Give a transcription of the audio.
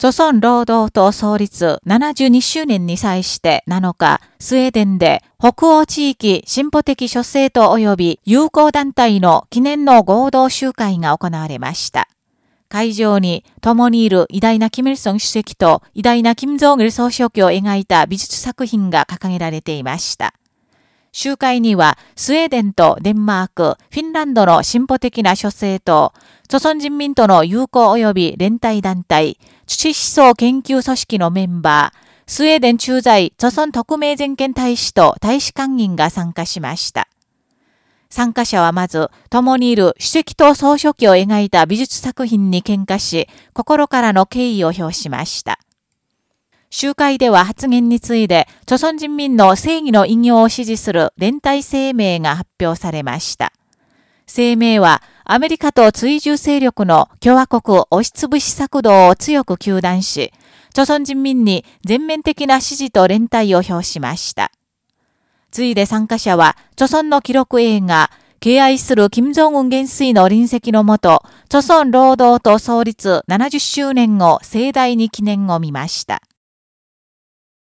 朝鮮労働党創立72周年に際して7日、スウェーデンで北欧地域進歩的諸政党及び友好団体の記念の合同集会が行われました。会場に共にいる偉大なキム・イルソン主席と偉大なキム・ジョン・ル総書記を描いた美術作品が掲げられていました。集会には、スウェーデンとデンマーク、フィンランドの進歩的な諸政党、朝鮮人民との友好及び連帯団体、土思想研究組織のメンバー、スウェーデン駐在、朝鮮特命全権大使と大使館員が参加しました。参加者はまず、共にいる主席と総書記を描いた美術作品に喧嘩し、心からの敬意を表しました。集会では発言について、朝鮮人民の正義の引用を支持する連帯声明が発表されました。声明は、アメリカと追従勢力の共和国押しつぶし策動を強く求断し、朝鮮人民に全面的な支持と連帯を表しました。ついで参加者は、朝鮮の記録映画、敬愛する金正恩元帥の臨席のもと、朝鮮労働党創立70周年を盛大に記念を見ました。